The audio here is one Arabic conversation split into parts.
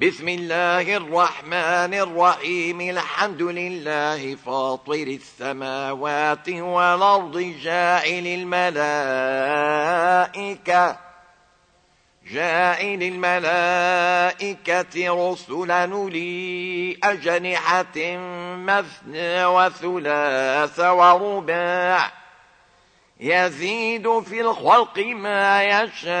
بسم الله الرحمن الرحيم. الحمد لله فاطر السماوات والأرض جاعل الملائكة جاعل الملائكة رسلا نولي أجنحة مثنى وثلاث ورباع يزيد في الخلق ما يشاء.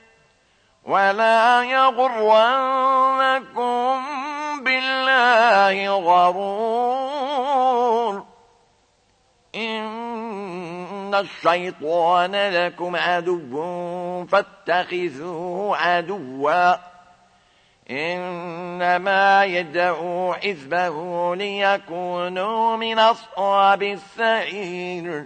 ولا يغرنكم بالله غرور إن الشيطان لكم عدو فاتخذوه عدواً إنما يدعو حزبه ليكونوا من أصحاب السعير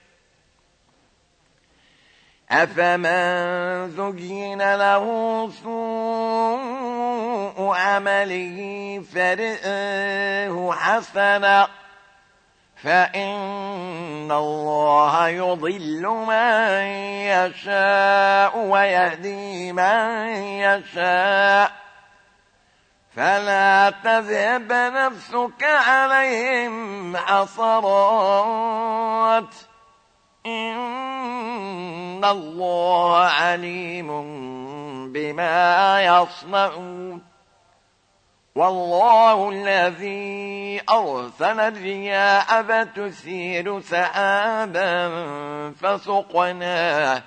أفمن زين له سوء عمله فرئه حسنا فإن الله يضل من يشاء ويهدي من يشاء فلا تذهب نفسك عليهم حصرات إن الله عليم بما يصنعون والله الذي أرسل الرياء فتسير سحابا فسقناه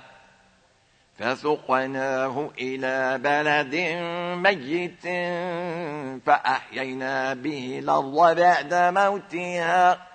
فسقناه إلى بلد ميت فأحيينا به الأرض بعد موتها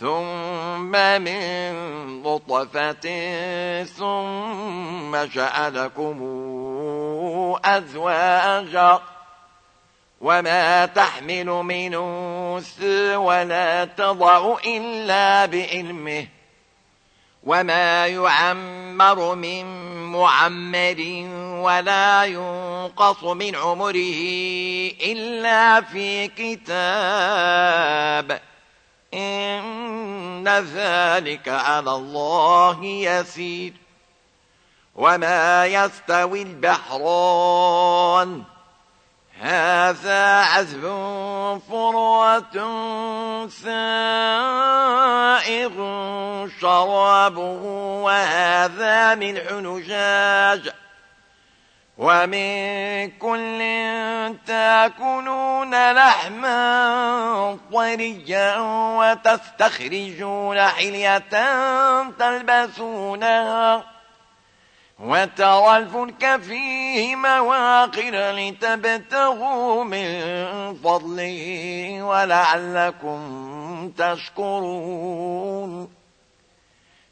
ثم من نطفة ثم جعلكم أزواجا وما تحمل من أنثى ولا تضع إلا بعلمه وما يعمر من معمر ولا ينقص من عمره إلا في كتاب إن ذلك على الله يسير. وما يستوي البحران. هذا عذب فرة سائغ شرابه وهذا ملح نجاج. ومن كل تاكلون لحما طريا وتستخرجون حلية تلبسونها وترى الفلك فيه مواقر لتبتغوا من فضله ولعلكم تشكرون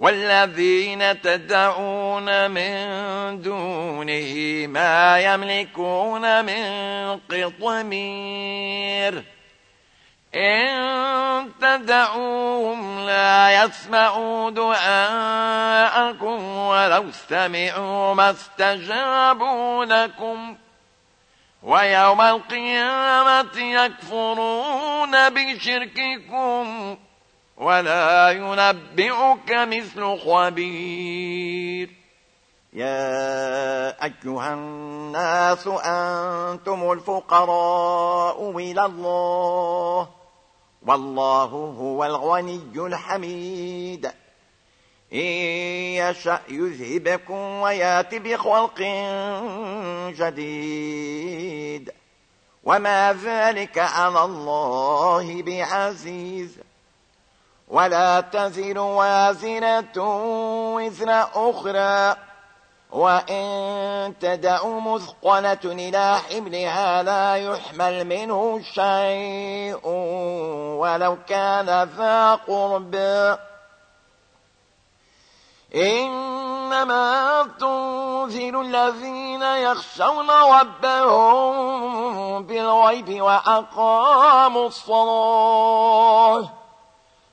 والذين تدعون من دونه ما يملكون من قطمير. إن تدعوهم لا يسمعوا دعاءكم ولو استمعوا ما استجابوا لكم. ويوم القيامة يكفرون بشرككم. ولا ينبئك مثل خبير. يا أيها الناس أنتم الفقراء إلى الله والله هو الغني الحميد. إن يشأ يذهبكم ويات بخلق جديد. وما ذلك على الله بعزيز. ولا تزر وازنة وزر أخرى. وإن تدع مثقلة إلى حملها لا يحمل منه شيء ولو كان ذا قرب. إنما تنزل الذين يخشون ربهم بالغيب وأقاموا الصلاة.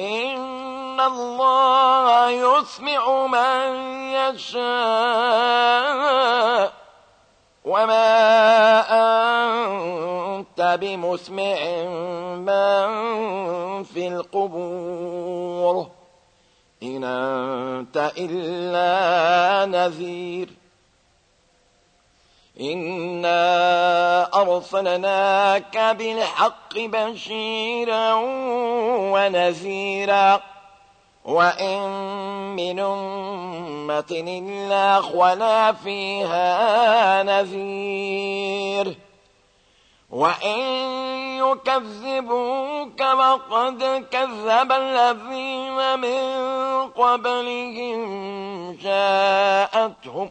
إن الله يسمع من يشاء وما أنت بمسمع من في القبور إن أنت إلا نذير إنا أرسلناك بالحق بشيرا ونذيرا وإن من أمة إلا خلا فيها نذير وإن يكذبوك فقد كذب الذين من قبلهم جاءتهم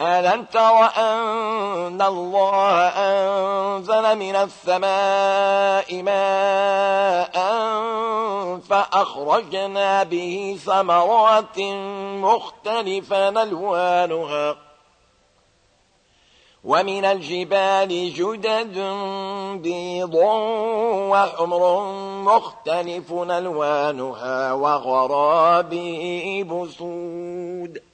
ألم تر أن الله أنزل من السماء ماء فأخرجنا به ثمرات مختلفا ألوانها ومن الجبال جدد بيض وحمر مختلف ألوانها وغرابيب سود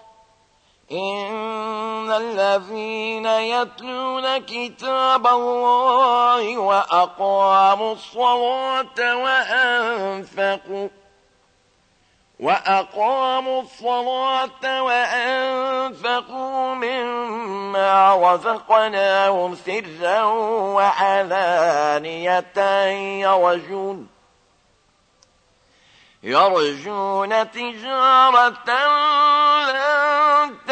إن الذين يتلون كتاب الله وأقاموا الصلاة وأنفقوا وأقاموا الصلاة وأنفقوا مما رزقناهم سرا وعلانية يرجون يرجون تجارة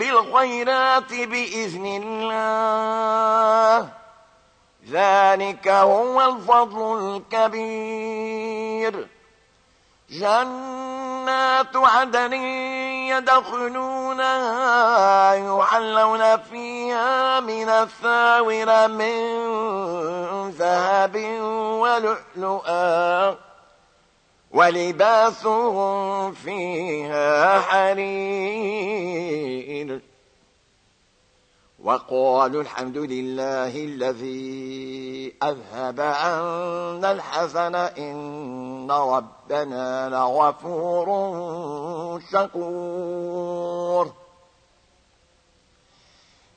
بالخيرات بإذن الله. ذلك هو الفضل الكبير. جنات عدن يدخلونها يحلون فيها من الثاور من ذهب ولؤلؤا. ولباسهم فيها حرير. وقالوا الحمد لله الذي أذهب عنا الحسن إن ربنا لغفور شكور.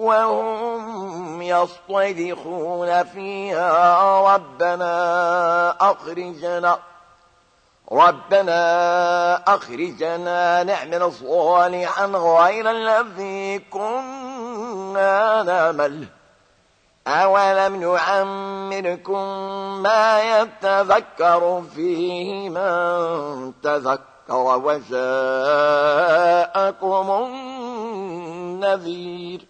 وهم يصطدخون فيها ربنا أخرجنا ربنا أخرجنا نعمل صالحا غير الذي كنا نعمل. أولم نعمركم ما يتذكر فيه من تذكر وجاءكم النذير.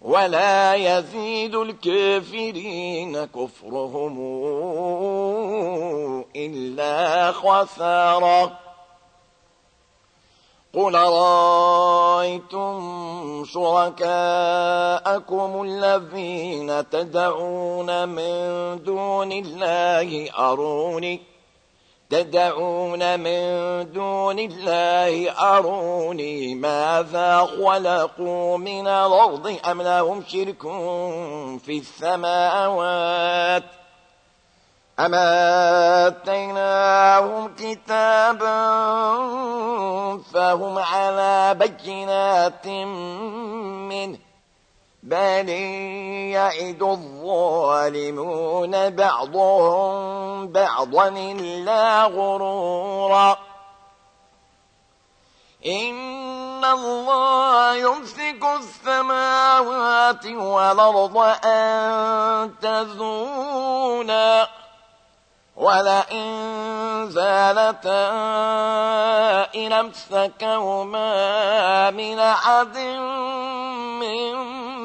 ولا يزيد الكافرين كفرهم إلا خسارا قل رأيتم شركاءكم الذين تدعون من دون الله أروني تدعون من دون الله أروني ماذا خلقوا من الأرض؟ أم لهم شرك في السماوات؟ أما آتيناهم كتابا فهم على بينات منه. بل يعد الظالمون بعضهم بعضا إلا غرورا إن الله يمسك السماوات والأرض أن تزونا ولئن زالتا إن امسكهما من أحد من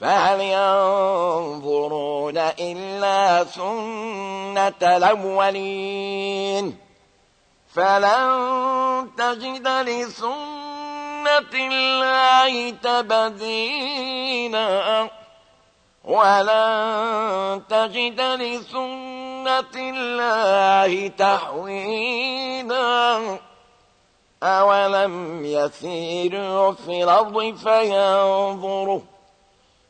فهل ينظرون إلا سنة الأولين؟ فلن تجد لسنة الله تبدينا ولن تجد لسنة الله تحويلا. أولم يسيروا في الأرض فينظروا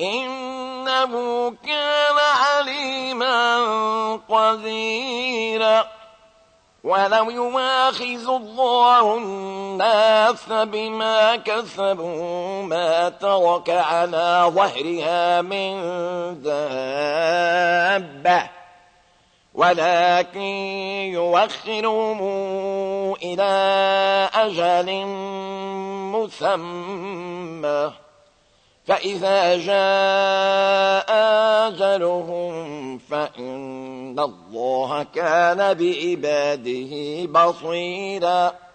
إنه كان عليما قديرا. ولو يواخذ الله الناس بما كسبوا ما ترك على ظهرها من دابة. ولكن يوخرهم إلى أجل مسمى. فإذا جاء أجلهم فإن الله كان بعباده بصيراً